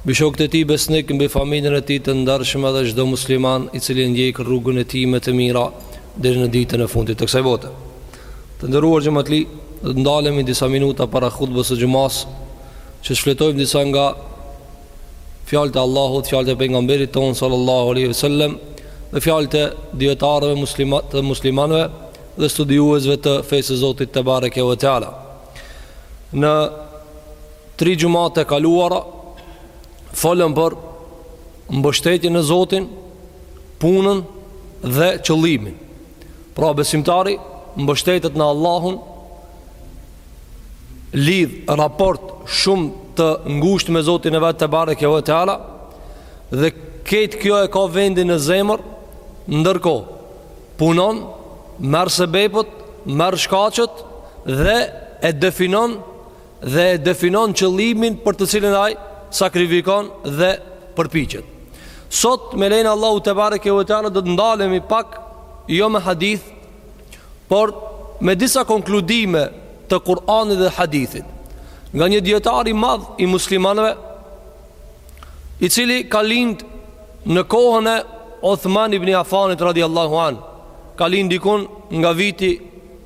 Mbi shokët e tij besnikë, mbi familjen e tij të ndershme dhe çdo musliman i cili e ndjek rrugën e tij me të mira deri në ditën e fundit të kësaj bote. Të nderuar xhamatli, do të ndalemi disa minuta para hutbës së xhumas, që të shfletojmë disa nga fjalët e Allahut, fjalët e pejgamberit tonë sallallahu alaihi wasallam dhe fjalët e dijetarëve të muslimanëve dhe studiuesve të fesë së Zotit tebareke ve teala. Në Tri xhumat e kaluara folëm për mbështetjen në Zotin, punën dhe qëllimin. Pra besimtari mbështetet në Allahun, lidh raport shumë të ngushtë me Zotin e vet tebareke ve teala dhe krejt kjo e ka vendin në zemër, ndërkohë punon, merr sebepët, merr shkaqet dhe e definon dhe e definon qëllimin për të cilin ai sakrifikon dhe përpiqet. Sot me lejen e Allahut tebareke ve teala do të ndalemi pak jo me hadith, por me disa konkludime të Kur'anit dhe hadithit. Nga një dijetar i madh i muslimanëve, i cili ka lind në kohën e Uthman ibn Affanit radiallahu an, ka lind dikun nga viti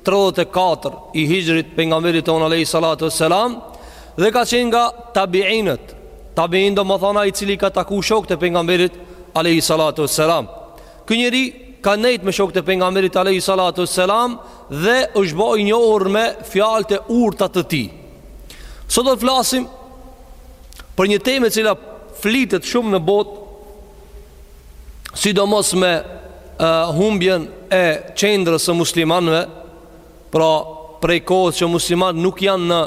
34 i hixhrit pejgamberit tonë alejhi salatu ve selam dhe ka qenë nga tabiinët tabiin domethënë ai i cili ka taku shokët e pejgamberit alejhi salatu ve selam ky njeri ka nejt me shokët e pejgamberit alejhi salatu ve selam dhe është bo i njohur me fjalët e urta të tij sot do të flasim për një temë e cila flitet shumë në botë sidomos me uh, humbjen e qendrës së muslimanëve, pra prej kohës që muslimanët nuk janë në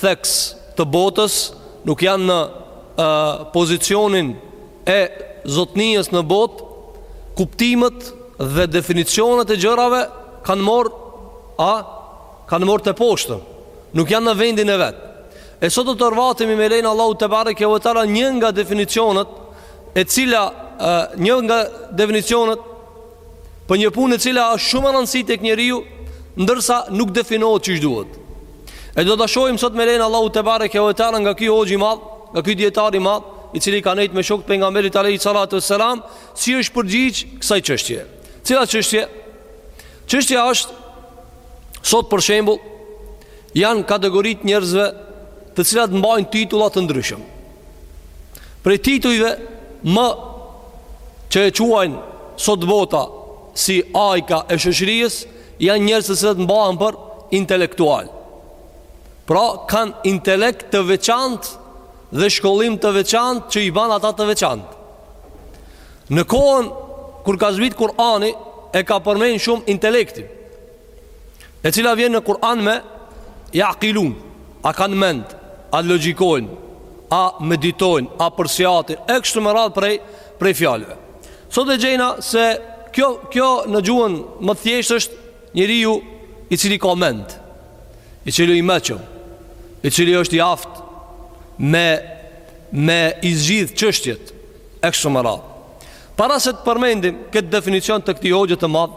theks të botës, nuk janë në uh, pozicionin e zotnijës në botë, kuptimet dhe definicionet e gjërave kanë marrë, a, kanë marrë teposhtën, nuk janë në vendin e vet. E sot do të orvatemi me lejen e Allahut tebareke ve teala një nga definicionet e cila një nga definicionet për një punë e cila është shumë e rëndësishme tek njeriu, ndërsa nuk definohet qysh duhet. E do ta shohim sot me lejen e Allahut tebareke ve teala nga ky hoxhë i madh, nga ky dijetar i madh, i cili ka nejt me shokët e pejgamberit alayhi salatu wassalam, si është përgjigj kësaj çështje. Cila çështje? Çështja është sot për shembull janë kategoritë e njerëzve të cilat mbajnë titulla të ndryshëm. Prej titujve më që e quajnë sot bota si ajka e shoqërisë, janë njerëz të cilët mbahen për intelektual. Pra, kanë intelekt të veçantë dhe shkollim të veçantë që i ban ata të veçantë. Në kohën, kur ka zbrit Kurani, e ka përmend shumë intelektin. E cila vjen në Kur'an me ja'kilun, a kanë mend, a logjikojnë, a meditojnë, a përsiatin, e kështu me radhë prej, prej fjalëve. Sot e gjejna se kjo, kjo në gjuhën më të thjeshtë është njeriu i cili ka mend, i cili i meçëm, i cili është i aftë me, me i zgjidh çështjet, e kështu me radhë. Para se të përmendim këtë definicion të këtij hoxhe të madh,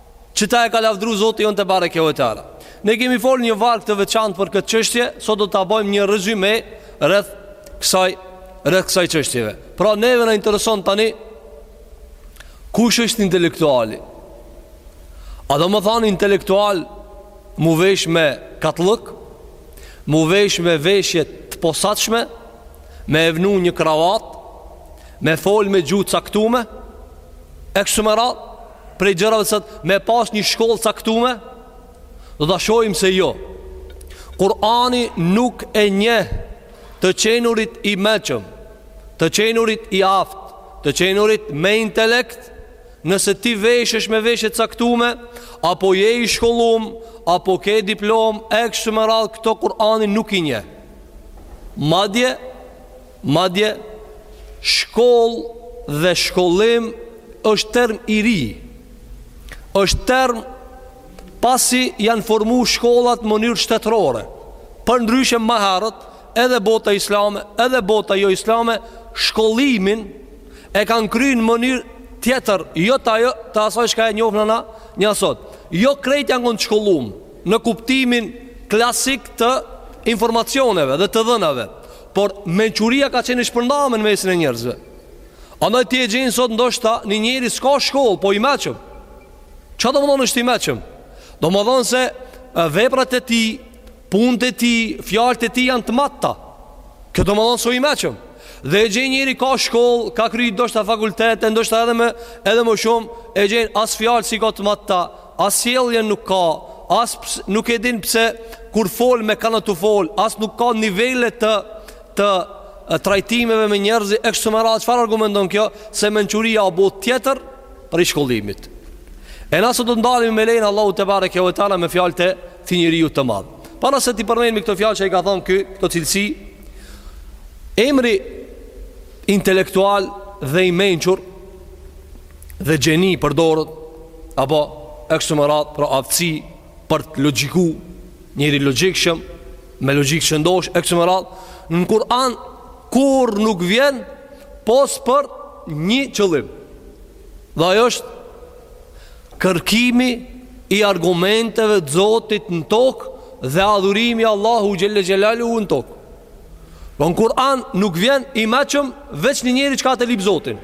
Që ta e ka lavdru Zoti jonë tebareke ue teala. Ne kemi folë një varg të veçantë për këtë çështje, sot do ta bajmë një rezyme rreth kësaj, rreth kësaj çështjeje. Pra neve na intereson tani, kush është intelektuali? A domethanë intelektual m'u vesh me katllëk, m'u vesh me veshje të posaçme, me e vnu një kravatë, me folë me gjuhë t'caktume, e kështu me radhë, Prej gjërave të cilat me pas një shkollë t'caktume Do ta shohim se jo Kurani nuk e njeh Të qenurit i meçëm Të qenurit i aftë Të qenurit me intelekt Nëse ti veshesh me veshje t'caktume Apo je i shkollum Apo ke diplomë E kshtu me radhë këto Kurani nuk i njeh Madje Madje, shkollë dhe shkollim është term i ri. Është term pasi janë formu shkollat në mënyrë shtetërore. Përndryshe ma herët, edhe bota islame, edhe bota jo islame, shkollimin e kanë kry në mënyrë tjetër, jo të ajo, të asaj çka e njohim na nja sot. Jo krejt janë kon shkollum në kuptimin klasik të informacioneve dhe të dhënave. Por mençuria ka qenë e shpërndame në mesin e njerëzve. Andaj ti e gjen sot ndoshta një njeri s'ka shkollë, po i meçëm. Ça domethonë është i meçëm? Domethonë se veprat e tij, punët e tij, fjalët e tij janë të matta. Kjo domethonë se i meçëm. Dhe e gjen njeri ka shkollë, ka kry ndoshta fakultet, ndoshta edhe më, edhe më shumë, e gjen as fjalët s'i ka të matta, As sjellje nuk ka, as nuk e din pse kur fol me kan a tu fol, as nuk ka nivele të të trajtimeve me njerëz e kështu me radhë. Çfarë argumenton kjo? Se mençuria o botë tjetër prej shkollimit. E na sot do të ndalemi me lejnë Allahu tebareke ve teala me fjalët e këtij njeriu të madh. Para se t'i përmendim këto fjalë që i ka thonë ky, këto cilësi, emri intelektual dhe i mençur dhe gjeni përdoret apo e kështu me radhë pra aftësi për të logjiku njeri i logjikshëm me logjikë të shëndoshë e kështu me radhë në Kur'an kurrë nuk vjen pos për një qëllim dhe ajo është kërkimi i argumenteve të Zotit në tokë dhe adhurimi i Allahut Xhel-le Xhelaluhu në tokë Po në Kur'an nuk vjen i meçëm veç një njeri çka e lyp Zotin.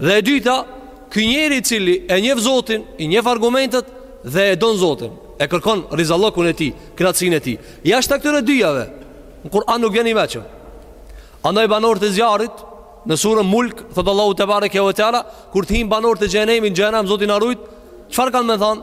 Dhe e dyta, ky njeri i cili e njef Zotin, i njef argumentet dhe e don Zotin. E kërkon rizallëkun e tij, kënaqësinë e tij. Jashta këtyre dyjave, në Kur'an nuk vjen i meçëm. Andaj banorët e zjarrit, në suren Mulk, thotë Allahu tebareke ve teala, kur të hin banorët e xhenemit në xhenem, Zoti na rujt, çfarë kanë me thanë?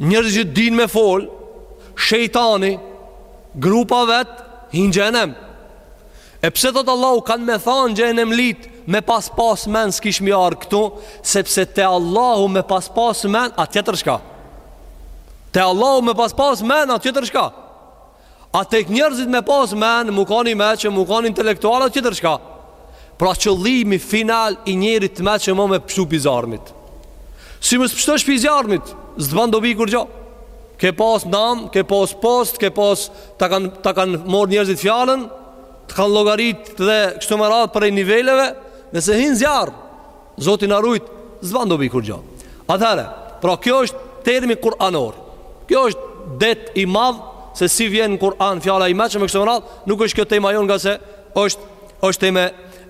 Njerëzit që dinë me fol, shejtani grupa e vet hin n'xhenem. E pse thot Allahu kanë me thanë xhenemlitë me pas pas men s'kishmi ardh këtu Sepse te Allahu me pas pas men a tjetër çka Te Allahu me pas pas men a tjetër çka A tek njerëzit me pas men, mu kanë i meçëm, mu kanë intelektual a tjetër çka. Pra qëllimi final i njerit të meçëm o me pështu pi zjarmit. Si mos pështosh pi zjarmit, s'të ban dobi kurgjo. Ke pas nam, ke pas post, ke pas ta kanë ta kanë marr njerëzit fjalën, të kanë llogarit dhe kështu me radhë prej niveleve, nëse hin n'zjarr, Zoti na rujt, s'ban dobi kurgjë. Atëherë, pra kjo është termi kuranor. Kjo është det i madh se si vjen në Kur'an fjala i meçëm e kështu me radhë, nuk është kjo tema jonë ngase është është temë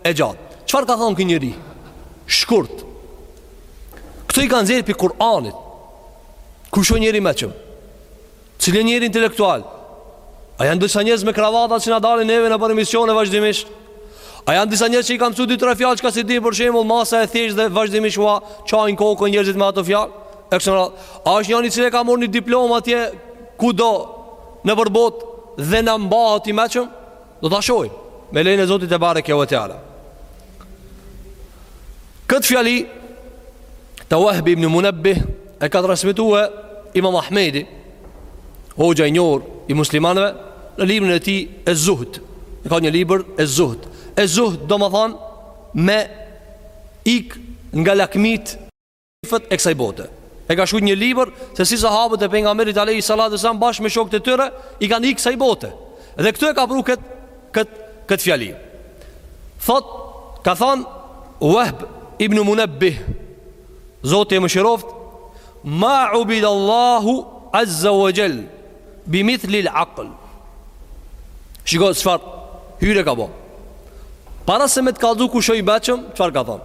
e gjatë. Çfarë ka thonë ky njeri? Shkurt. Këto i ka nxjerrë pi Kur'anit. Kush është njeri i mëshëm? Cili njeri intelektual? A janë disa njerëz me kravata që na dalin neve nëpër emisione vazhdimisht? A janë disa njerëz që i kanë mësuar dy tre fjalë që s'i din për shembull masa e thjeshtë dhe vazhdimisht ua çajin kokën njerëzit me ato fjalë? E kështu me radhë. A është njëri që ka marrë një diplomë atje kudo nëpër botë dhe na mbahet i meçëm? Do ta shohim me lejen e Zotit tebareke ve teala. Këtë fjali të Wahb ibn Munebbih e ka transmetuar Imam Ahmedi, hoxha i njohur i muslimanëve në librin e tij Ez-Zuhd. E ka një libër Ez-Zuhd. Ez-Zuhd domethanë me ik nga lakmitë e kësaj bote. E ka shkruar një libër se si sahabët e pejgamberit alayhi salatu sallam bashkë me shokët e tyre i kanë ikë kësaj bote. Dhe këtu e ka pru kët kët kët fjali. Thot ka thon Wahb ibn Munabbih Zoti e mëshiroft ma ubida Allahu azza wa jall bi mithli al-aql. Shiko çfarë hyrje ka bo. Para se me të kallzu kush është i meçëm, çfarë ka thon?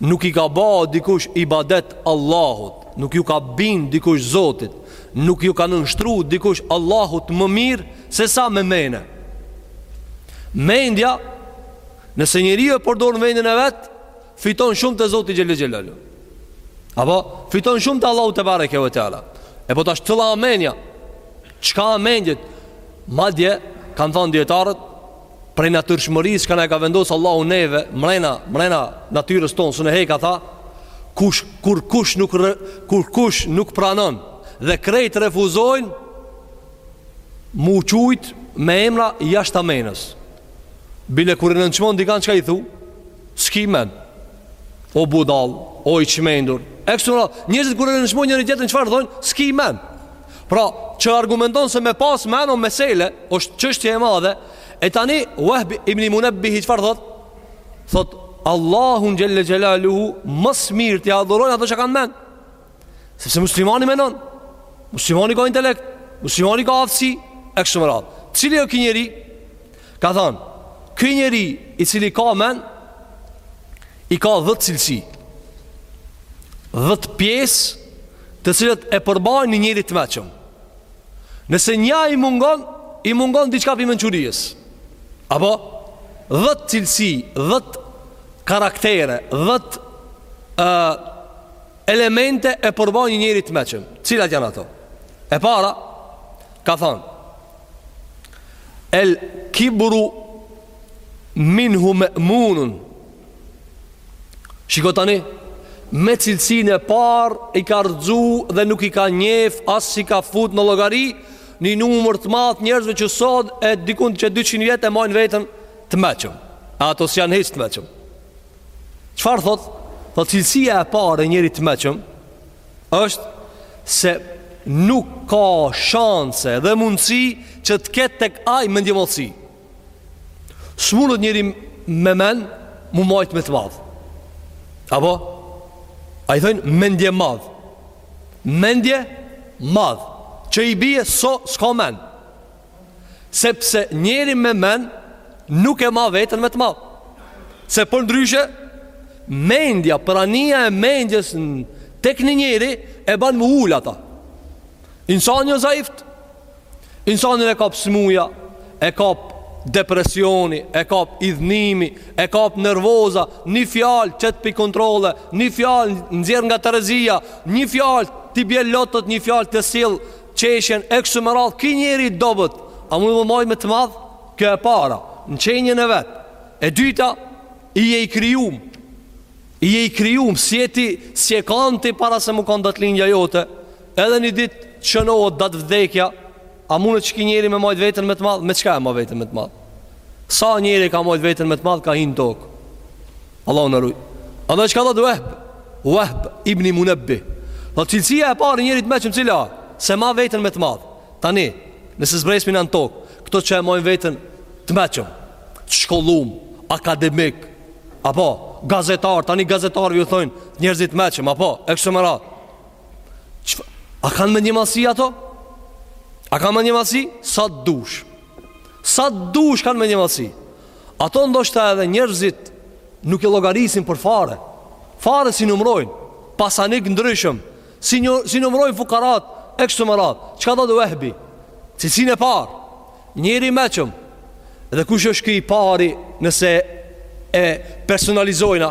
Nuk i ka bo dikush ibadet Allahut, nuk ju ka bin dikush Zotit, nuk ju ka nënshtru dikush Allahut më mirë se sa me mene. Mendja, nëse njeriu e përdor mendjen e vet, fiton shumë te Zoti xhele xhelaluhu. Apo fiton shumë te Allahu tebareke ve teala. E po tash cilla menja. Çka mendjet? Madje kanë thënë dietarët Prej natyrshmërisë çka na e ka vendos Allahu neve, mrena, mrena natyrës tonë, subhanehu ve teala, kush kur kush nuk rë, kur kush nuk pranon dhe krejt refuzojnë m'u qujt me emra jashta menës. Bile kur e nënçmon dikan çka i thu? S'ki men. O budall, o i çmendur. E kështu njerëzit kur e nënçmojnë njëri tjetrin çfarë thonë? S'ki men. Pra, që argumenton se me pas men o mesele, është çështje e madhe, e tani, Wahb ibni Munebbihi çfarë thot? Thot, Allahun xhele xhelaluhu, më së miri e adhurojnë ato që kanë men. Sepse muslimani menon, muslimani ka intelekt, muslimani ka aftësi, e kështu me radhë. Cili o ky njeri? Ka thonë, ky njeri i cili ka men, i ka dhëtë cilësi, dhëtë pjesë, të cilat e përbajnë një njeri të meçëm. Nëse nja i mungon, i mungon diçka prej mençurisë. Apo, dhët cilësi, dhët karaktere, dhët uh, elemente e përbajnë një njeri të meçëm. Cilat janë ato? E para, ka thonë, el kibru minhu me'munun, Shiko tani, me cilësinë e parë i ka rrëxu dhe nuk i ka njeft as s'i ka fut në llogari një numër të madh njerëzve që sot e dikun qe 200 vjetë e majnë veten të meçëm e ato s'janë hiç të meçëm çfarë thot thot cilësia e parë e njeriut të meçëm është se nuk ka shanse dhe mundësi që të ketë tek ai mendjemadhësi S'munet njeri me men mu majtë me të madh Apo ai thojnë mendje madh Mendje madh Që i bie se s'ka men Sepse njeri me men Nuk e ma veten me të madh Se përndryshe Mendja, prania e mendjes tek një njeri e ban me ul ata. Insani o zaif, Insanin e kap smuja, e kap depresioni, e kap idhnimi, e kap nervoza, një fjalë t'qet pi kontrolle, një fjalë nxjerr nga terezia, një fjalë ti bie lotët, një fjalë të sill qeshen e kështu me radh, ky njeri i dobët, a mun mu maj me të madh? Kjo e para, në qenjen e vet. E dyta, ti je i krijum. Ti je i krijum, s'je ti, s'je kan ti para se me kan datëlindja jote. Edhe një ditë shënohet datëvdekja, a mundet qiky njeri me majt veten me të madh, me çka e ma veten me të madh? Sa njeri ka majt veten me të madh ka hin n'tok. Allahu na ruaj. Edhe çka thotë Vehb? Vehb ibn Munebbih. Dhe cilësia e parë e njerit meçëm cila, s'e ma veten me të madh. Tani, nëse zbresim na n'tok, këto që e majn veten të meçëm, të shkollum, akademik, apo gazetar, tani gazetarëve ju thonë njerëz t'meçëm, apo e kështu me radhë. A kanë menjemadhsi ato? A kanë menjemadhsi? Sa të dush Sa të dush kanë menjemadhsi Ato ndoshta edhe njerëzit Nuk i llogarisin për fare Fare s'i numrojnë Pasanikë t'ndryshëm S'i, një, s'i numrojnë fukarat E kështu me radhë Çka thotë Vehbi Cilësinë e parë Njeri i meçëm Dhe kush është ky i pari Nëse e personalizojna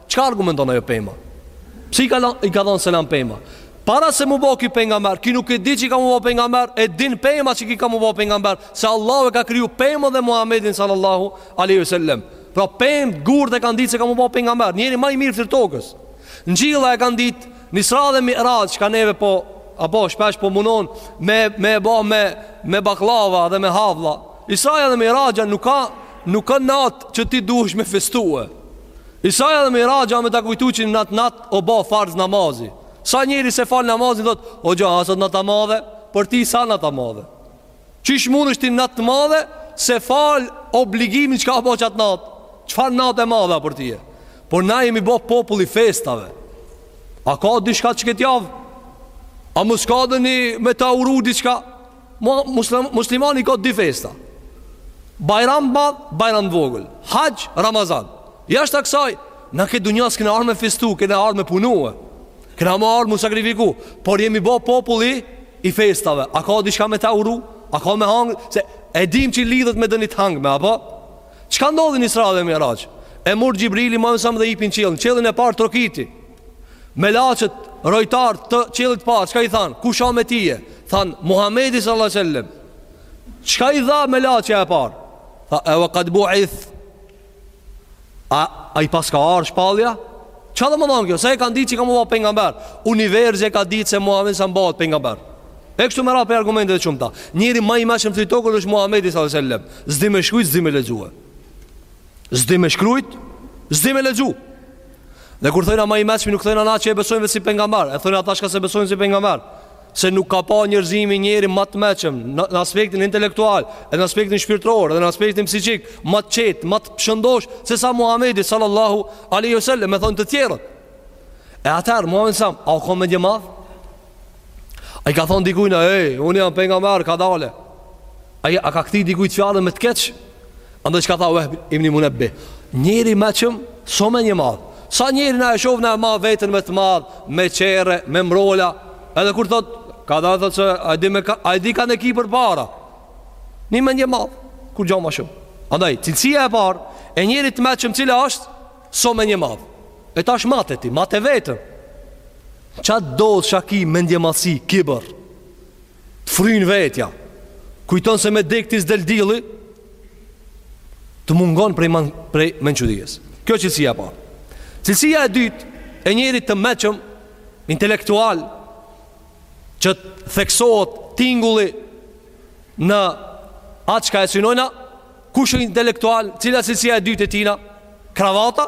Çka argumenton ajo pema? Pse i ka i ka dhanë selam pema? Para se mu bo ky pejgamber, ky nuk e di që ka mu bo pejgamber, e din pema që ky ka mu bo pejgamber, se Allahu e ka kriju pemën dhe Muhamedin sallallahu alaihi wasallam. Pra pemë gurtë e kanë ditë se ka mu bo pejgamber, njeri ma i mirë n'fytyrë tokës. Engjujt e kanë ditë, Israja dhe Mi'raj që neve po apo shpesh po munon me e ba me me baklava dhe me havlla. Israja dhe Mi'raxhi nuk ka nuk ka natë që ti duhesh me festue. Israja dhe Miraxhi me ta kujtu që n'at natë o ba farz namazi. Sa njeri s'e fal namazin thot, o gja, a sot nata e madhe, për ty s'a nata e madhe. Qysh munesh ti nat të madhe, s'e fal obligimin që ka bo qat natë. Çfarë natë e madhe për ty e? Por na jemi bo popull i festave. A ka diçka qikët javë? A mos ka dhe ni me ta uru diçka? Muslimani ka dy festa Bajram madh, bajram vogël Haxh, Ramazan Jashta kësaj Na në këtë dunja s'kena ardh me festu Kena ardh me punu e Kena ardh mu sakrifiku Por jemi bo populli i festave A ka diçka me ta uru A ka me hangë Se e dim që lidhët me dënit t'hangme apo Çka ndodhi n'Isra dhe Miraxh E mur Xhibrili alejhi selam dhe hipin qiellin Qiellin e parë trokiti Melaqet rojtarët të qiellit parë, çka i thanë, kush a me tije? Thanë, Muhammedi sallallahu sallam, çka i tha melaqja e parë? Tha, e vë këtë buith, a, a i paska ardh shpalja? Ça do me thanë kjo, se e kanë ditë që ka me u ba pengamber, universi e ka ditë se Muhammedi sa do bëhet pengamber. E kështu me radhë argumente të shumta Njeri ma i meçëm fytyr tokës është Muhammedi s.a.s. S'di me shkrujt, s'di me lexue S'di me shkrujt, s'di me lexue Dhe kur thojna ma i meçmi nuk thojna na që e besojmë veç si pejgamber, e thojna ata që s'e besojnë si pejgamber. Se nuk ka pa njerëzimi njeri ma të meçëm në, në aspektin intelektual, edhe në aspektin shpirtëror, edhe në aspektin psiqik, ma të qetë, ma të shëndosh se sa Muhamedi sallallahu alaihi wasallam, e thonë të tjerët. E atëherë Muhamedi sa, a u kon mendjemadh? A i ka thonë dikujt, "Ej, unë jam pejgamber, kadalë." A ia ka kthy dikujt fjalën me të keq? Andaj çka tha Wahb ibn Munabbih, njeri meçëm s'o mendjemadh. Sa njeri na e shoh na e man veten për të madh, me qerre, me mbrola, edhe kur thot ka dha thot se ai di, di, ka, ai di kan e ki përpara. Ni mendjemadh, kurgja ma shumë. Andaj cilësia e parë e njerit meçëm cila asht s'o mendjemadh. E tash mate ti, mate veten. Ça do shkakti mendjemadhsi kibër. Të fryn vetja Kujton se me dek ti s'del dili Të mungon prej, man, prej mençurisë Kjo cilësia parë Cilësia e dytë E njerit të meçëm Intelektual Që të theksohet tingulli Në atë çka e synojna Kush ë intelektual Cila cilësia e dytë e tina Kravata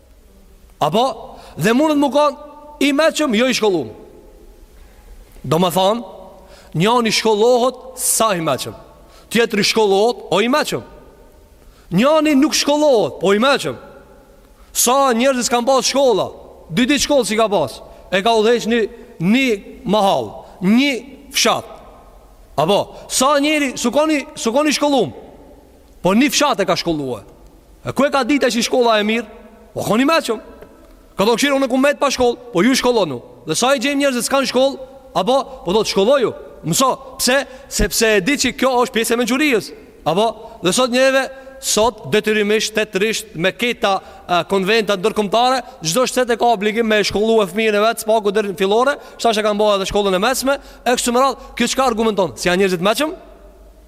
Apo, dhe munet mu kanë i meçëm, jo i shkollum. Domethanë, njani shkollohet s'a i meçëm. Tjetri shkollohet, o i meçëm. Njani nuk shkollohet, po i meçëm. Sa njerëz s'kanë pas shkolla, dy ditë shkollë s'i ka pas, e ka udhëheq një, një mahal, një fshat. Apo, sa njeri, s'u kon i, s'u kon i shkollum. Po një fshat e ka shkollue E ku e ka dit ai që shkolla e mirë Po kon i meçëm Ka thon kqyr unë kam met pa shkoll Po ju shkollonu Dhe sa i gjen njerëzit s'kanë shkoll Apo Po thotë shkollohu Mëso Pse Sepse e di që kjo është pjesë e mençurisë Apo Dhe sot neve Sot detyrimisht të të risht Me këta uh, konventa ndërkombëtare Çdo shtet e ka obligim me shkollue fëmijën e vet S'paku deri në fillore Tash e kanë bo edhe shkollën e mesme E kështu me radhë Kjo çka argumenton Si janë njerëzit meçëm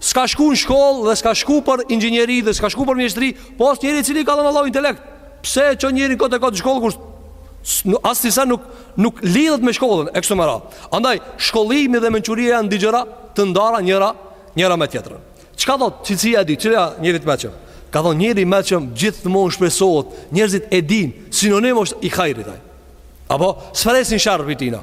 S'ka shku në shkollë dhe s'ka shku për inxhinieri dhe s'ka shku për mjeshtri, po asht njeri i cili i ka dhënë Allahu intelekt. Pse e çon njerin kot e kot në shkollë kur as ti sa nuk nuk lidhet me shkollën e kështu me radhë. Andaj shkollimi dhe mençuria janë dy gjëra të ndara njëra njëra me tjetrën. Çka thotë cilësia e dytë, cila e njerit të meçëm? Ka thonë njeri i meçëm gjithmonë shpresohet, njerëzit e dinë, sinonim është i hajrit ai. Apo s'presin sharr pi tina.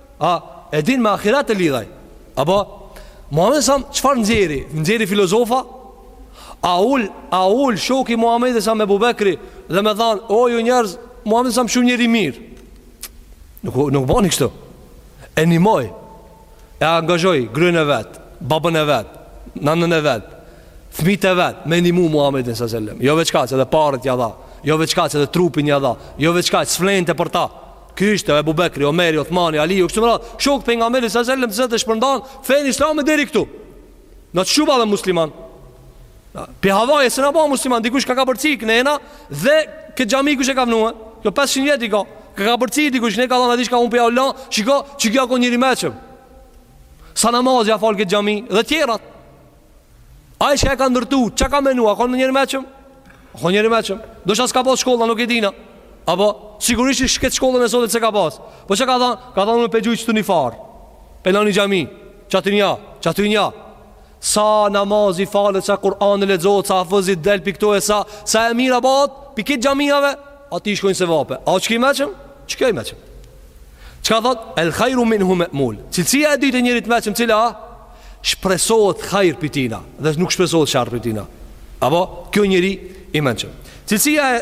A e din me ahiret të lidh ai? Apo Muhamedi alejhi selam çfarë nxjeri? Nxjeri filozofa? A u ul, a u ul shoku i Muhamedit alejhi selam Ebu Bekri dhe me than, "O ju njerëz, Muhamedi alejhi selam shumë njeri i mirë." Nuk nuk bani kështu. E nimoi. E angazhoi gruen e vet, babën e vet, nënën e vet, fëmijët e vet me nimu Muhamedit alejhi selam. Jo veç kaq, edhe paret ja dha. Jo veç kaq, edhe trupin ja dha. Jo veç kaq, s'flente për ta. Ky ishte Ebu Bekri, Omeri, Othmani, Aliju, kështu me radhë, shokët e Pejgamberit s.a.s. që e shpërndanë fenë islame deri këtu. Ne që u bam edhe musliman. Jo pi havaje, se na u bam musliman, dikush ka kapërcy knena, dhe këtë xhami kush e ka vënue, kjo 500 vjet i ka, ka kapërcy dikush, ne ka thon diçka unë po jau la, shiko, çka ka kon njeri i meçëm. Sa namaz jan fal në këtë xhami, dhe tjerat. Ai që e ka ndërtu, çka ka menuar, ka kon njeri i meçëm? Ka kon njeri i meçëm? Ndoshta s'ka pas shkollë, nuk e dina. Apo sigurisht që këtë shkollën e sotit s'e ka pas. Po çka ka thënë? Ka thënë me pejë çtu në far. Pe la ni xhami, çatin ja, çatin ja. Sa namaz falet, sa Kur'an lexohet, sa hafëzi del pi ktu e sa, sa e mira bëhet, pi kti xhamiave, aty shkojnë sevape. A çka i meçëm? Çka i meçëm? Çka thot? El khairu minhu ma'mul. Cilësia e dytë e njerit të meçëm, cila? shpresohet hajr pi tina dhe nuk shpresohet sharr pi tina. Apo ky o njeri i meçëm. Cilësia e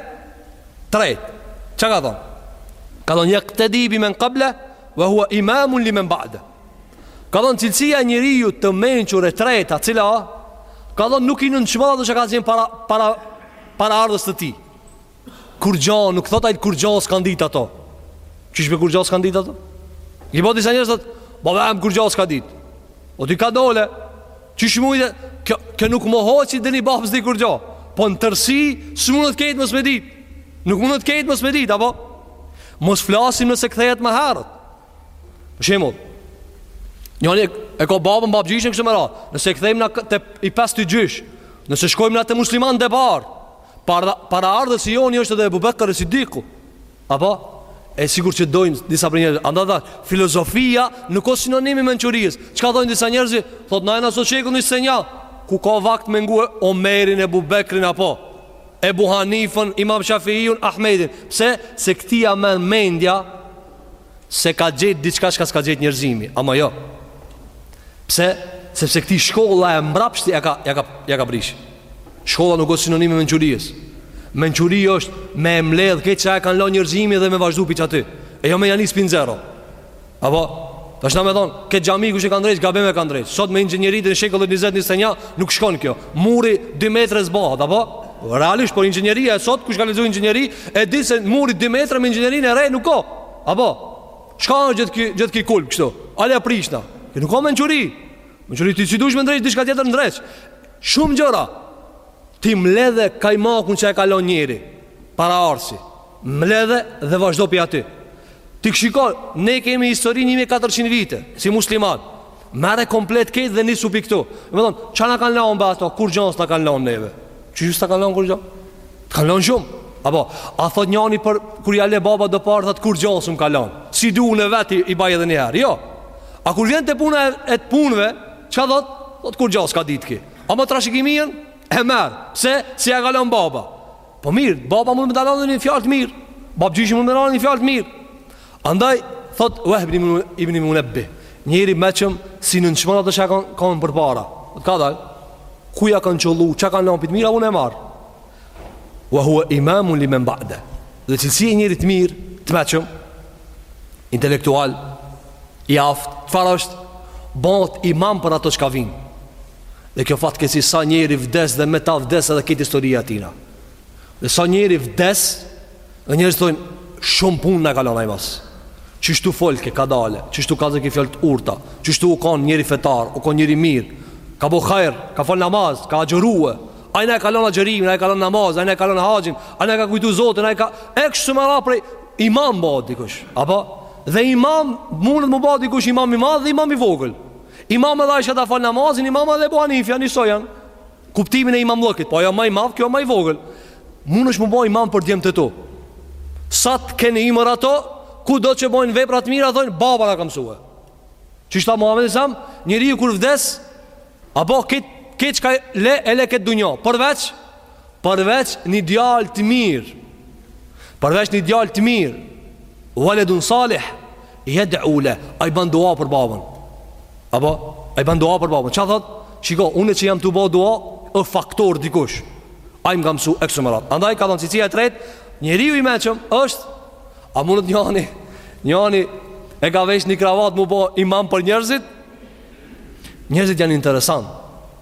tretë, çka ka thon? Ka thon yaqtadi bi men qabla wa huwa imam li men ba'da. Ka thon cilësia e njeriut të mençur e treta, cila o, ka thon nuk i nënçmon ato që kanë ken para para paraardhës të tij. Kurgjo, nuk thot ai kurgjo s'kan dit ata Qysh me kurgjo s'kan dit ata Një po disa njerëz thot Baba jem kurgjo s'ka dit O ti kadale Qysh mu i dhe Kjo, kjo nuk më hoqë si dhe një babë s'di kurgjo Po në tërsi S'mundet krejt mos me dit Nuk mundet krejt mos me dit Apo Mos flasim nëse kthehet më herët Për shemull Njoni e ka babën babëgjyshin kështu me radhë Nëse kthehemi na te i pesti gjysh Nëse shkojmë na te muslimanët e parë Para, paraardhës i joni është edhe Ebu Bekër es-Sidiku. Apo? E sikur që thojnë disa prej njerëzve. Andaj dhe, filozofia nuk o sinonim i mençurisë. Çka thojnë disa njerëzit? Thot, na jena sot shekull njëzet e nja. Ku ka vakt me ngu Omerin, Ebu Bekrin, apo? Ebu Hanifën, Imam Shafijun, Ahmedin. Pse? Se këtij ja merr mendja, se ka gjetë diçka që s'ka gjetë njerëzimi, ama jo. Pse? Sepse këtij shkolla e mbrapsht ja ka ja ka ja ka prish. Shkolla nuk është sinonim i mençurisë. Mençuri është me e mbledh këtë çka e kanë lënë njerëzimi dhe me vazhdu prej aty. E jo me ja nis prej zero. Apo Tash na me thon, kët xhami kush e ka ndreq, gabim e ka ndreq. Sot me inxhinieri të në shekullin 20-21 nuk shkon kjo. Muri 2 metra s'bohet, apo? Realisht, por inxhinieria e sot, kush ka lexuar inxhinieri, e di se muri 2 metra me inxhinierinë e re nuk ka. Apo, çka është gjithë ky gjithë ky kulm kështu? A ja prishna. Që nuk ka mençuri. Mençuri ti si dush me ndreq diçka tjetër ndreq. Shumë gjëra. Ti mbledhe kajmakun që e ka lon njeri paraardhsi. Mbledhe dhe vazhdo prej aty Ti shiko, ne kemi histori 1400 vite Si musliman Merre komplet këtë dhe nisu prej këtu Me thonë, ça na kanë lanë be ata Kurgjo s'na kanë lanë neve Qysh s'të kanë lanë kurgjo Të kanë lanë shumë Apo, a thot njani për Kur ja le baba do pare Thot kurgjo s'më ka lanë Si du unë vetë i baj edhe njëherë Jo A kur vjen te puna e te punve Ça thot Thot kurgjo s'ka dit ky Ama trashëgimin e merr Se si ja ka lon baba Po mirë, baba mund me ta lënë një fjalë të mirë. Babgjyshi mund me lënë një fjalë të mirë. Andaj thot Wahb ibn ibn Munabbih, njeri i meçëm s'i nënçmon ata çka u kanë përpara. Kadale. Ku ja kanë qëllu, çka kanë lënë prej të mira unë e marr. Wa huwa imamun liman ba'da. Dhe cilësi e njeriut të mirë, të meçëm, intelektual, i aftë, çfarë është, bëhet imam për ata çka vijnë. Dhe kjo fatkeqësi sa njeri vdes dhe me ta vdes edhe këtë historia e tina Dhe sa njeri vdes Dhe njerëz thojnë Shumë punë na ka lon ai mas Qështu folke kadale Qështu kallzoke fjalë të urta Qështu u konë njeri fetar U konë njeri i mirë Ka bo hajr Ka falë namaz Ka agjërue Ai na e ka lon agjërimin Ai na e ka lon namaz Ai na e ka lon haxhin Ai na e ka kujtu zotin Ai na e ka E kështu me radhë prej Imam bëhet dikush Apo Dhe imam Mundet me u bo dikush imam i madhë Dhe imam i vogël Imam edhe ai çka ta fal namazin, imam edhe Ebu Hanifja, njësoj janë. Kuptimin e imamllëkit, po ajo ma i madh, kjo ma i vogël. Mundesh m'u bo imam për djemtë e tu. Sa të kenë ymër ata, kudo që bojnë veprat e mira, thonë, baba na ka msue. Qysh tha Muhammedi samë, njeriu kur vdes, apo këtë ke çka le, e le këtë dunja. Përveç, përveç një djalë të mirë, përveç një djalë të mirë, waladun salih yad'u la, ai bën dua për babën. Apo ai bën dua për babën. Ça thot? Shiko, unë që jam tu bë dua, o faktor dikush. Ai më ka mësu eksumerat. Andaj ka thënë cilësia e tretë, njeriu i meçëm është a mundet njani, njani e ka vesh një kravat m'u bo imam për njerëzit? Njerëzit janë interesant.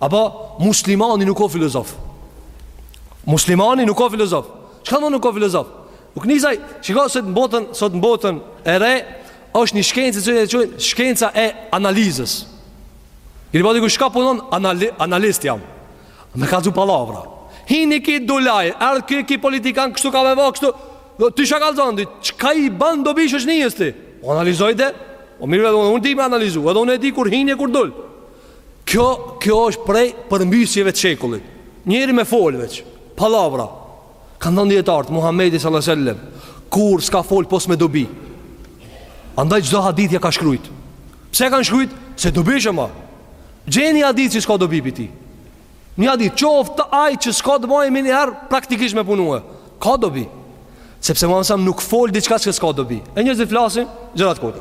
Apo muslimani nuk o filozof. Muslimani nuk o filozof. Çka do nuk o filozof? Nuk nizaj, shiko sot në botën, sot në botën e re është një shkencë që e quajnë shkenca e analizës. Keni pa, po ti çka punon anali, analist jam. Me kallzu pallavra. Hini ky, dul ai, erdh ky, ky politikan kështu ka me bo kështu. Po ti çka kallzon ti? Çka i bën dobi shoqnisë ti. Analizoj dhe, o mirë edhe unë di me analizu, edhe unë e di kur hini e kur dul. Kjo, kjo është prej përmbysjeve të shekullit. Njeri me fol veç pallavra. Kanë thënë dijetarët Muhamedi sallallahu alaihi wasallam, kurrë s'ka fol pos me dobi. Andaj çdo hadith ia kanë shkruajt. Pse e kanë shkruajt? Se i dobishëm a. Gjeni hadith që s'ka dobi prej tij. Një hadith qoftë ai që s'ka të bojë meniherë praktikisht me punue. Ka dobi. Sepse Muhamedi nuk fol diçka që s'ka dobi. E njerëzit flasin gjërat kot.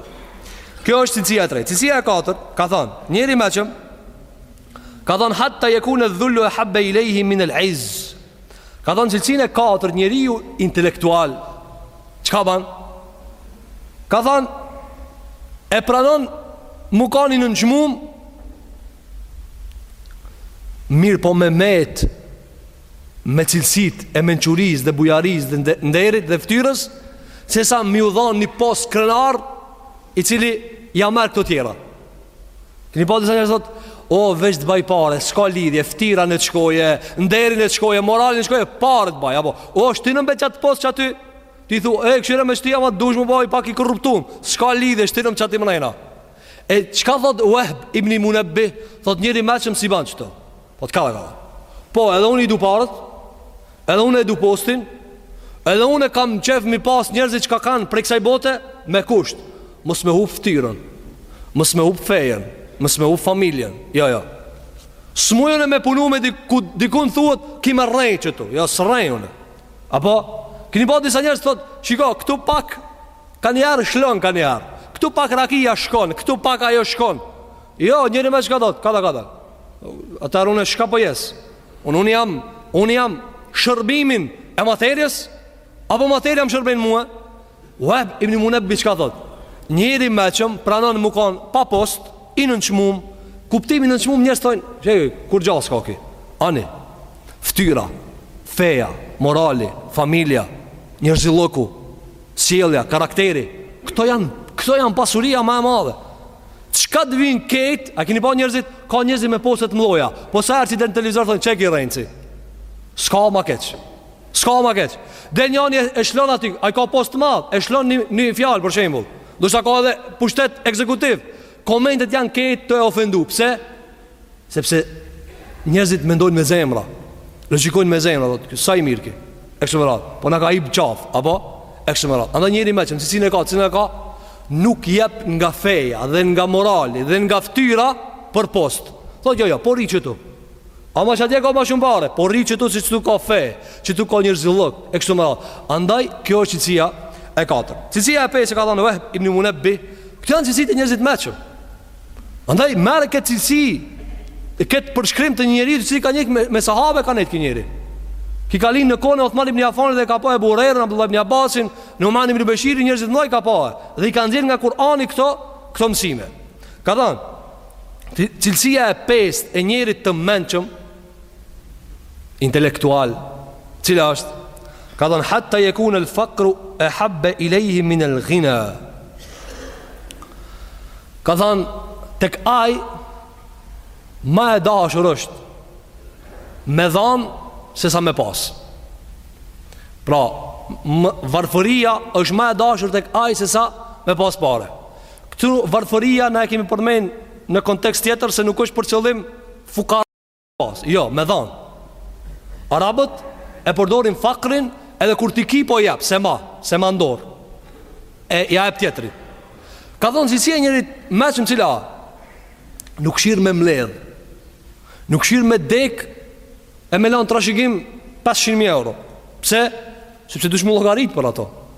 Kjo është cilësia e tretë. Cilësia e katër, ka thonë, njeri i meçëm, ka thonë, hatta jekune dhullu ehabbe ilejhi minel izz. Ka thonë, cilësinë e katër, njeriu intelektual, çka ban? Ka thonë, e pranon, me kanë i nënçmum, Mirëpo me met Me cilësitë e mençurisë dhe bujarisë dhe nderit dhe ftyrës Sesa me iu dhonë një post krenar I cili ia merr këto tjera Keni pa disa njerëz thot O veç të baj pare, s'ka lidhje, ftyra le të shkojë, nderi le të shkojë, morali le të shkojë, pare të baj, apo, o shtinëm me qat post qaty, ti thu, e, kqyre me t'shti ama dush m'u ba, pak i korruptum, s'ka lidhje, shtinëm qaty mrena. E çka thot Wahb ibn Munabbih, thot njeri i meçëm s'i ban qëto. Po të ka ka. Po edhe unë i du paret, edhe unë e du postin, edhe unë e kam qef mi pas njerëzit çka kanë prej kësaj bote, me kusht, mos me hupë ftyrën, mos me hupë fejën, mos me hupë familjen, jo, jo. S'muj unë me punu me dikun ku thuhet, ki me rrejt qitu, jo, s'rrej unë. Apo, keni pa disa njerëz, thot, shiko, këtu pak, Kanjëherë shlon kanjëherë. Këtu pak rakia shkon, këtu pak ajo shkon. Jo, njeri meçëm çka thot, kada kada. Atëherë une çka po jes? Un un jam, un jam n'shërbimin e materies apo materia më shërben mua? Wahb ibn Munabbih çka thot? Njeri meçëm pranon me kon pa post i nënçmum. Kuptimi i nënçmum njerëz thonë, "Hej, kurgja s'ka ki Ani. Ftyra, feja, morali, familja, njerëzilloku, Sjellja, karakteri, këto janë, këto janë pasuria ma e madhe. Çka të vin kejt, a keni pa njerëzit, ka njerëz me poste të mdhoja, po sa herë del n'televizor thon qe ki rrenci. S'ka ma keq. S'ka ma keq. Del njani e shlon aty, ai ka post të madh, e shlon një, një fjalë për shembull. Ndoshta ka edhe pushtet ekzekutiv. Komentet janë kejt tu e ofendu. Pse? Sepse njerëzit mendojnë me zemra, logjikojnë me zemra, thotë sa i mirë ki. E kështu me radhë, po na ka hip n'qaf, apo e kështu me radhë. Andaj njeri meçëm se cilën e ka, cilën e ka, nuk jep nga feja dhe nga morali dhe nga ftyra për post. Thotë jo, jo, po rri këtu. Ama atje ka ma shumë pare Po rri që tu që që tu ka fe Që tu ka njërë zilëk E kështu me radhë Andaj kjo është cilësia e katërt Cilësia e pestë e ka thonë Vehb ibn Munebbih Këto janë cilësitë e njerit meçëm Andaj merre këtë cilësi, këtë përshkrim të një njeriu i cili ka nejt me, me sahabe ka nejt ky njeri. Ki ka lind në kohën e Othman ibn Affanit dhe ka pa Ebu Hurejrën, Abdullah ibn Abbasin, Numan ibn Beshirin, njerëzit e mdhoj ka pa e. Dhe i ka nxjerrë nga Kurani këto, këto mësime. Ka thanë, cilësia e pest e njerit të mençëm, intelektual, cila është ka thënë hatta yakun al faqru ehabbe ilejhi min al ghina. Ka thënë tek ai ma e dashur është me dhan se sa me pas. Pra, varfëria është ma e dashur tek ai se sa me pas pare. Këtu varfëria na e kemi përmend në kontekst tjetër se nuk është për qëllim fukar Pas, jo, me dhanë. Arabët e përdorin fakrin edhe kur ti ki po jep, s'e man, s'e man n'dorë. E ja jep tjetrit. Ka thonë cilësia e njerit meçëm cila a. Nuk dshir me mledhë. Nuk dshir me dekë e me lanë trashigim 500.000 euro. Pse? Sepse duhesh m'u llogarit për ato.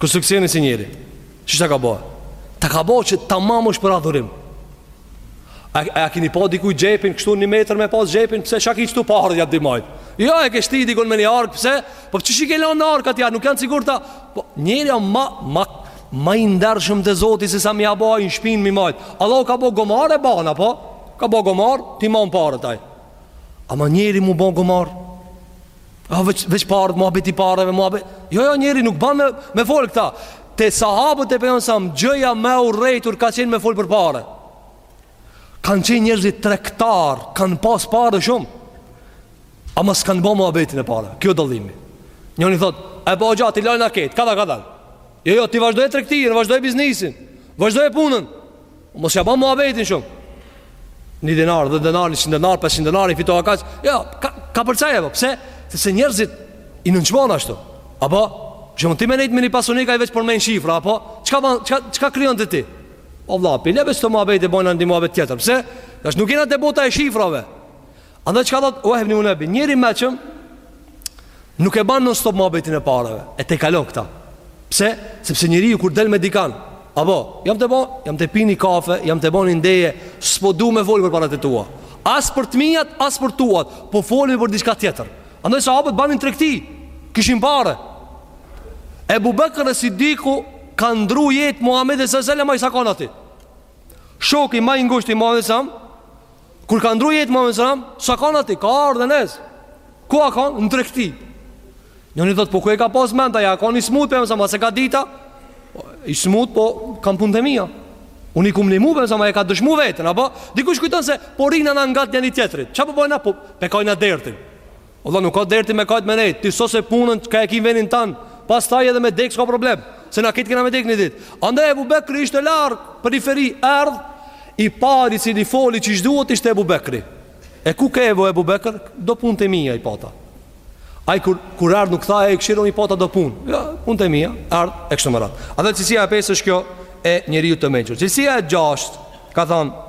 Konstruksioni si njeri Qysh ta ka bo Ta ka bo që tamam është për adhurim A, a kini pa dikuj xhepin Kështu një metër me pas xhepin Pse s'e ki qëtu paret t'i majt Jo e ke shti dikun me një arkë Pse Po qysh i ke lanë në arkë atje Nuk janë sigurta Po njeri a ma, ma, ma i ndershëm te Zoti Se sa me ja bo ai në shpinë me i majt Allah ka bo gomar e ban apo Ka bo gomar t'i man paret ai Ama njeri mu bo gomar A veç veç pare, muhabet i pareve muhabet. Jo jo njeri nuk ban me me fol këta. Te sahabët e Pejgamberit alejhi selam gjëja më e urrejtur ka qenë me fol për pare. Kan qenë njerëz tregtar, kanë pas pare shumë. Ama s'kanë ba muhabetin e pareve. Kjo dallimi. Njëri thot, "E po gjatë lajna ket, kada kada." Jo jo ti vazhdoje tregtinë, vazhdoje biznesin, vazhdoje punën. Mos ja ban muhabetin shumë. Një denar, dhetë denar, njëqind denar, pesëqind denar, i fitova kaq, jo, ka, ka përcaj e po, pse? Sepse njerëzit i nënçmon ashtu, apo? Qysh mund ti me nejtë me një pasunik, ai veç përmend shifra, apo? Çka ban, çka, çka krijon te ti? O vlla, pile veç të muhabet e bojna një muhabet tjetër, pse? Dhe nuk jena te bota e shifrave, Andaj çka thot Vehb ibn Munebih, njeri i meçëm nuk e ban non stop muhabetin e pareve, e tejkalon këta. Pse? Sepse njeriu kur del me dikan, apo jam tu ba, jam tu pi një kafe, jam tu ba një ndeje, s'po du me fol për parat e tua. As për të mijat, as për tuat, po folim për diçka tjetër. Andaj sahabët banin tregti, kishin pare. Ebu Bekr es-Sidiku ka ndrru jetë Muhammedi alejhi selam, ai s'a kon aty. Shoki ma i ngushtë i Muhammedit alejhi selam, Kur ka ndrru jetë Muhammedi alejhi selam, s'a kanë aty, ka ardhë nesër. Ku a kanë? Në tregti. Njoni thotë, po ku e ka pas mentë, a kon i smut Pejgamberi alejhi selam, a s'e ka ditë. I smut, po kam punë të mija. Unë i kumë nimu Pejgamberit alejhi selam, e ka dëshmu veten, apo? Dikush kujton se, po rrina na ngat njani-tjetrit. Ça po bojna, po p'e kajna dertin. O vlla nuk ka derti me kajt me nejt Ti sose punën çka e ki venin tan Pastaj edhe me dek s'ka problem Se na krejt kena me dek një dit Andaj Ebu Bekri ishte larg në periferi Erdh I pari i cili foli qysh duhet ishte Ebu Bekri E ku ke o Ebu Bekr Do pun të mija i pata Ai kur, kur erdh nuk tha ej kqyr i pata do pun ja, Pun të mija erdh e kështu me radhë Andaj cilësia e pesë është kjo e njeriut të mençur Cilësia e gjasht Ka thonë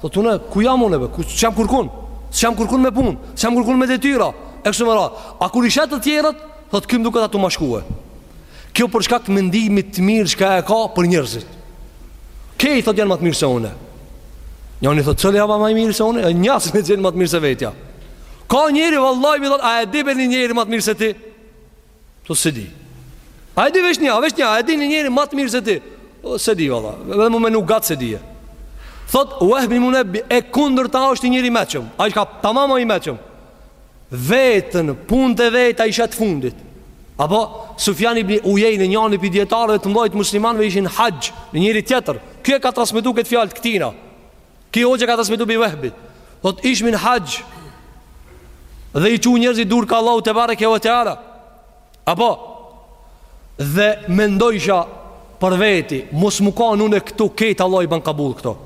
Thot une, ku jam une be, ku s'jam kurkun? S'jam kurkun me pun, s'jam kurkun me detyra, e kështu me radhë. A kur i sheh të tjerët, thotë ky m'duket a tu ma shkue. Kjo për shkak të mendimit të mirë çka e ka për njërzit. Krejt, thot janë ma të mirë se une. Njani thot, cilli a ma i mirë se une, e nja s'e gjen ma të mirë se vetja. Ka njeri, vallahi, me i thon, a e di be një njeri ma të mirë se ti? Thot s'e di A e di veç një, a veç një, a e di një njeri ma të mirë se ti S'e di, valla, edhe mu me nuk gatë s'e di e Thot, Vehb ibn Munebih, e kundërta është njeri i meçëm Ai çka a tamam i meçëm Veten, punët e veta, ai i sheh t'fundit Apo, Sufjan ibn Ujejne njani prej dijetarëve të mëdhej të muslimanëve ishin n'haxh Një njeri tjetër, ky e ka transmetu këto fjalë të këtina Ky hoxhë ka transmitu prej Vehbit Thotë ishim në haxh Dhe i çu njerëzit durt ka Allahu tebareke ve teala Apo Dhe mendojsha për veti Mos me kan unë këtu Këta Allah i ban kabull këto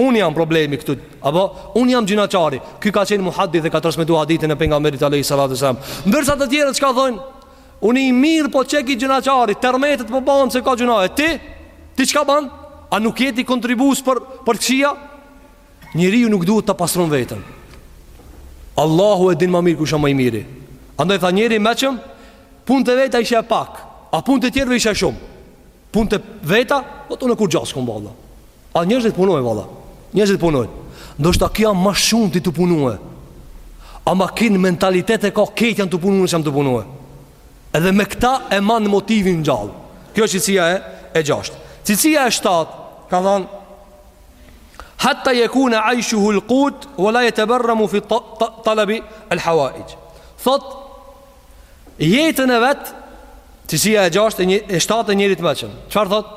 Unë jam problemi këtu Apo Unë jam gjynahqari Ky ka qenë muhaddith dhe ka transmitu hadithin e Pejgamberit alejhi salatu ves selam Ndërsa të tjerët çka thojnë Unë i mirë po qeky gjynahqari, tërmetet po banë se ka gjynahe ti, ti çka ban? A nuk je ti kontribues për, për të këqija? Njeriu nuk duhet ta pastron veten. Allahu e din ma mirë kush a ma i miri. Andaj tha njeri i meçëm, punët e veta i sheh pak, a punët e tjerëve i sheh shumë. Punët e veta, po thotë ne kurgja s'kem ba vlla. A njerëzit punojn, valla. Njerëzit punojn. Ndoshta ki a ma shumë ti tu punue. Ama kit mentalitet e ka këta janë tu punue unë s'jam tu punue. Edhe me këta e man motivin gjallë. Kjo cilësia e, e gjashtë. Cilësia e shtatë, ka thanë, Hatta jekune ajshuhul kut, ve la jeteberramu fi talabi el havaixh. Thot, jetën e vet Cilësia e gjashtë e shtatë e njerit t'meçëm Çfarë thot?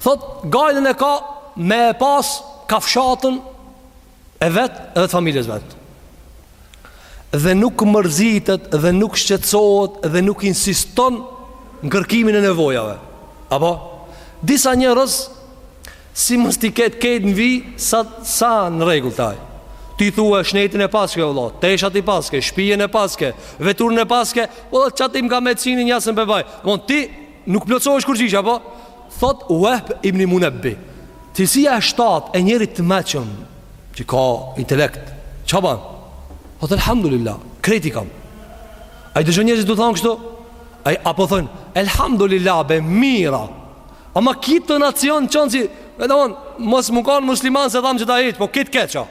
Thot, gajlen e ka me e pas kafshatën e vet edhe të familjes vet Dhe nuk mërzitet dhe nuk shqetsohet dhe nuk insiston në kërkimin e nevojave Apo? Disa njerëz Si mos t'i ket krejt në vijë s'a, s'a në rregull aj Ti thua shnetin e paske o vlla Teshat i paske, shpijen e paske Veturën e paske O po çatinë kam, edhe një sen pe baj Dhe ti nuk plotësohesh kurgjish apo Thot Vehb ibni Munebbih Cilësia e shtat e njerit të meçëm Që ka intelekt Ça ban? Thot elhamdulillah Krejt i kam A i dëgjon njerëzit tu thanë kështu A po thonë Elhamdulillah be mira Ama kit tentacion qysh si E thonë, mos me kanë musliman s'e tham qeta hiç Po krejt keq a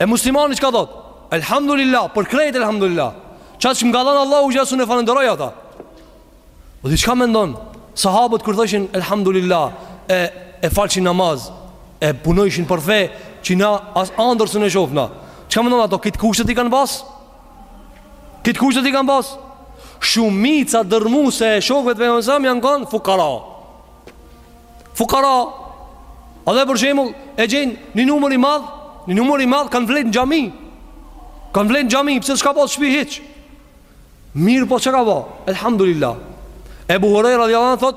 E muslimani çka thotë Elhamdulillah, për krejtë elhamdulillah Qata që më ka dhanë Allahu xhele shanuhu e falënderoj ata A di çka mendon Sahabët kur thojshin elhamdulillah E, e falëshin namaz E punojshin për fe Që na as n'andërr s'e shofim na Çka mendon ata krejt kushtet i kanë pas Krejt kushtet i kanë pas Shumica dërrmuese e shokve të Pejgamberit janë kanë fukara Fukara A dhe për shemull e gjen një numër i madh Një numër i madh kanë flejt në xhami Kanë flejt në xhami Pse s'ka pas shpi hiç Mirëpo çka ka ba Elhamdulillah Ebu Hurejra radiallahu anhu thot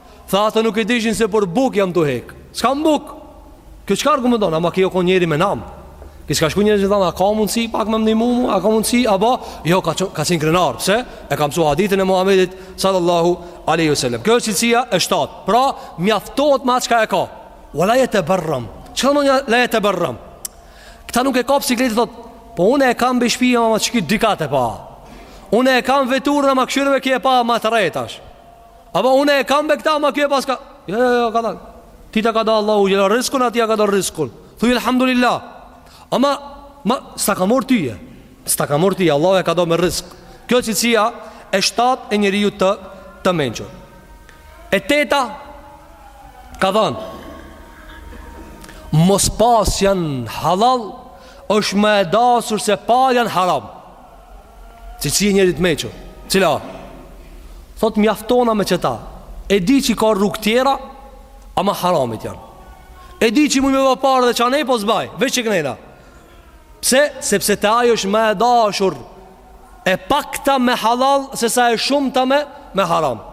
Tha ata nuk e dishin se për buk jam tu hek S'ka më buk Kjo çka argumenton, ama ky u kon njeri me nam Ky s'ka shku njeri që thamë, a ka mundësi pak me më nimu mu A ka mundësi, a ba Jo, ka, që, ka qenë krenar, pse? E ka msu hadithin e Muhammedit Sallallahu aleyhi sallam Kjo është cilësia e shtatë Pra, mjaftohet me çka e ka Wa la jeteberrem Çka domethan la jeteberrem Këta nuk e ka për siklet i thot Po une e kam ni shpi, ama qe ky dy kate pa Une e kam veturën, ama kshyre be ky e pa Ma të re tash Apo unë e kam be këta, ma ky e paska. Jo, jo, jo, ka thanë. Ty ta ka da Allahu xhele rizkun, atij ia ka da rizkun. Thuj, alhamdulillah. Ama, ma, s'ta ka morë tyje. S'ta ka morë tyje, Allahu e ka da me rizk. Kjo cilësia e shtatë e njeriut të, të mençur. E teta, ka thanë, mospasja në halal, është më e dashur se pasja në haram. Cilësia e njerit të mençur Cila Thot mjaftona me qeta E di që ka rrugë tjera Ama haramit janë E di që muj me ba pare dhe qanej po s'baj Veç që kënaqna Pse? Sepse te ai është më e dashur E pakta me halal Se sa e shumta me, me haram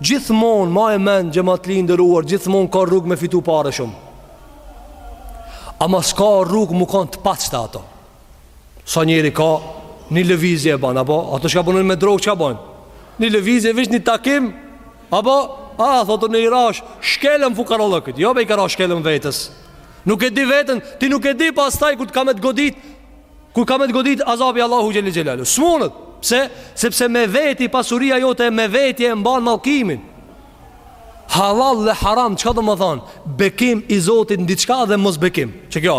Gjithmonë, maje n'men Xhemat i nderuar Gjithmonë ka rrugë me fitu pare shumë Ama s'ka rrugë m'u kanë të pastra ato Sa njeri ka Një lëvizje e ban Apo ata çka punojnë me drogë Çka ban Një lëvizje veç një takim Apo A thotë un i rash Shkelm fukarallëkit Jo be i ke ra shkelm vetes Nuk e di veten Ti nuk e di pastaj kur ka me të godit Kur ka me të godit Azabi Allahut Xhele Xhelaluhu Smundjet Pse Sepse me veti pasuria jote Me veti e mban mallkimin Halal dhe haram Çka domethanë Bekim i Zotit në diçka dhe mosbekim Që kjo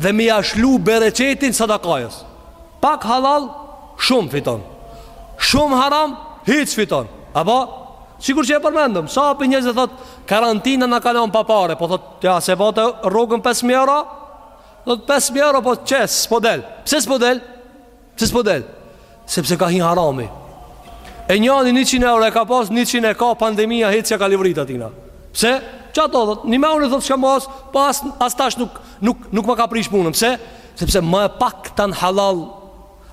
dhe me ia shly bereqetin sadakajës. Pak halal, shumë fiton. Shumë haram, hiç fiton. Apo, sikur që e përmendëm, sa prej njerëzve thot, karantina na ka lon pa pare, po thot, ti a s'e pate rrogën 5.000 euro, thot 5.000 euro, po qe, s'po del. Pse s'po del? Pse s'po del? Sepse ka hi harami. E njani 100 euro e ka pas, 100 e ka pandemia hiç s'e ka livrit atina. Pse? Çka të thot? Një mijë euro thot s'kam pas, po as, as tash nuk, nuk, nuk më ka prish punën. Pse? Sepse më e pakta në halal,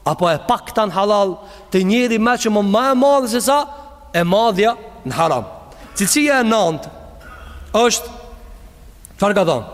apo e pakta në halal, te njeri i meçëm më e madhe se sa, e madhja në haram. Cilësia e nantë është, çfarë ka thonë?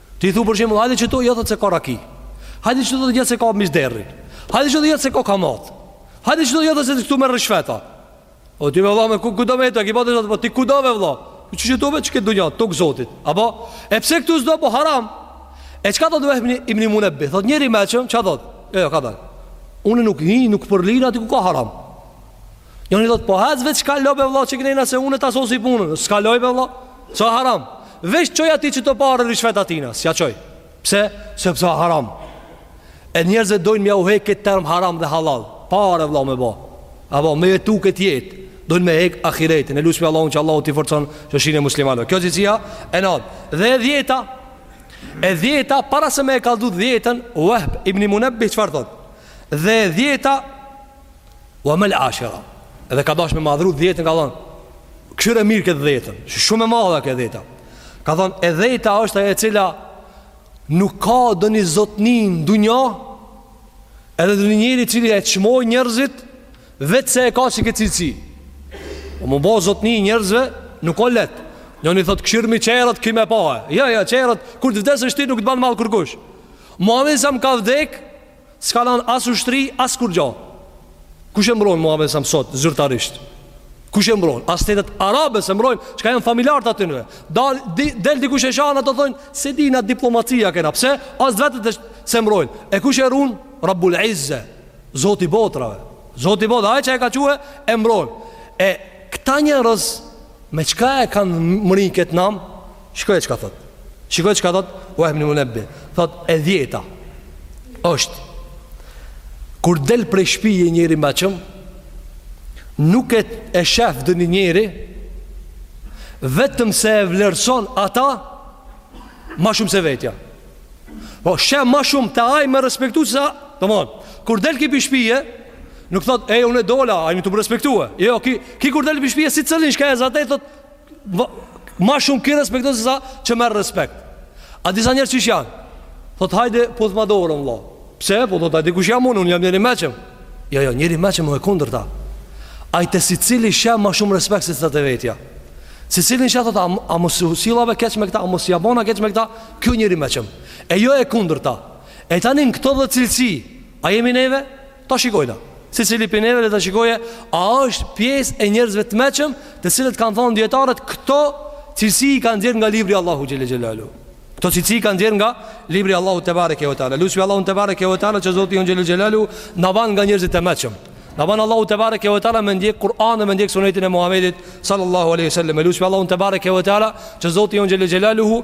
Ti thu për shembull, hajde qetu jo thot se ka raki. Hajde qetu jo se ka mish derri. Hajde qetu jo se ka kamat. Hajde qetu jo se këtu merr ryshfeta. O ti vëlla me ku ku do me të, ki bëti po ti ku do me vëlla. Ku çu do me çka do ja tok Zotit. Apo e pse këtu s'do po haram. E çka thotë Vehb ibn Munabbi? Thot njeri i meçëm, ç'a thot? Jo, jo, ka dal. Unë nuk hi, nuk përlyhna aty ku ka haram. Njoni thot po haz vetë çka lobe vëlla që gnena se unë ta sosi punën. S'ka loj be vëlla. Sa haram. Veç çoj atij qeto pare rishvet atina, s'ja çoj. Pse? Sepse haram. E njerëzit dojnë me ja hek këtë term haram dhe halal. Pare vëlla me bo. Apo me jetu këtë jetë. Dojnë me hek ahiretin. E lusmi Allahun që Allahu t'i forcon që shine muslimanëve. Kjo cilësia e nant. Dhe e dhjeta. E dhjeta para se me e kallxu dhjetën, Wahb ibn Munabbih çfarë thot? Dhe e dhjeta Wa mal ashira. Edhe ka dash me madhru dhjetën ka thon. Kshyre mirë këtë dhjetën Shumë e madhe kjo dhjeta Ka thonë e dhjeta është e cila Nuk ka doni zotni n'dunja Edhe doni njeri i cili e çmojn njerzit Veç se e ka që këtë cilësi M'u bo zotni i njerzve Nuk o leht Njoni thotë kshyrmi qerret ki me pa e Jo jo qerret Kur të vdesësh ti nuk të ban mall kurkush Muhammedi alejhi selam ka vdek S'ka lanë as ushtri, as kurgjo Kush e mbron Muhammedin alejhi selam sot, zyrtarisht Kush e mbron, as shtetet arabe s'e mbrojnë Çka janë familjarët e atynve Dal, di, Del dikush e shan, ata thojnë S'e di na diplomaci e kena, pse, as t'vetët s'e mbrojnë E kush e run, Rabbul Izze Zoti i botrave Zoti i botrave, ai që e ka çue, e mbron E këta njerëz, me çka e kanë mrri këtë nam Shikoj çka thot. Shikoj çka thot Wahb ibn Munabbih. Thot e dhjeta është kur del prej shpije njeri i meçëm nuk e shef doni njeri vetëm se e vlerëson ata ma shumë se vetja po shef ma shumë te ai me respektu se domethon kur del ky pi shpije nuk thot e une dola a jon tu më respektu a jo ky, ky kur del pi shpije secilin çka e zatet thot Ma shumë ky respekton se sa që merr respekt A disa njerz qysh janë Thot hajde puthma dorën vlla Pse po thot a e din kush jam unë Unë jam njeri i meçëm Jo jo njeri i meçëm o e kundërta Ai te secili sheh ma shumë respekt se te vetja Secilin e sheh thot a, a mos u silla keq me këta A mos ja bona keq me këta Ky o njeri i meçëm E jo e kundërta E tani në këto dhetë cilësi A jemi neve Ta shikojna. Secili pi neve le ta shikojë a është pjesë e njerëzve të meçëm, të cilat kanë than dijetarët këto cilësi i kanë nxjerr nga libri i Allahut xhele xhelaluhu. Këto cilësi i kanë nxjerr nga libri i Allahut tebareke ve teala. Lusmi Allahun tebareke ve teala që Zoti jon xhele xhelaluhu na ban nga njerëzit të meçëm. Na ban Allahu tebareke ve teala me ndjek Kur'anin, me ndjek sunetin e Muhamedit sallallahu alaihi wasallam. Lusmi Allahun tebareke ve teala që Zoti jon xhele xhelaluhu